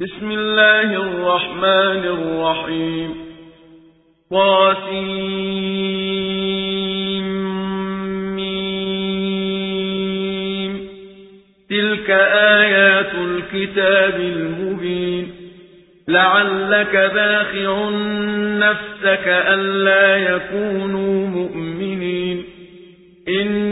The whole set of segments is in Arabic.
بسم الله الرحمن الرحيم. طاسمين تلك آيات الكتاب المبين. لعلك باخع نفسك ألا يكونوا مؤمنين. إن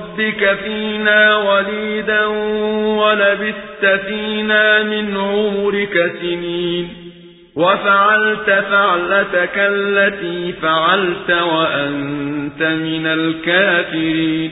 نربك فينا وليدا ولبثت فينا من عمرك سنين. وفعلت فعلتك التي فعلت وأنت من الكافرين.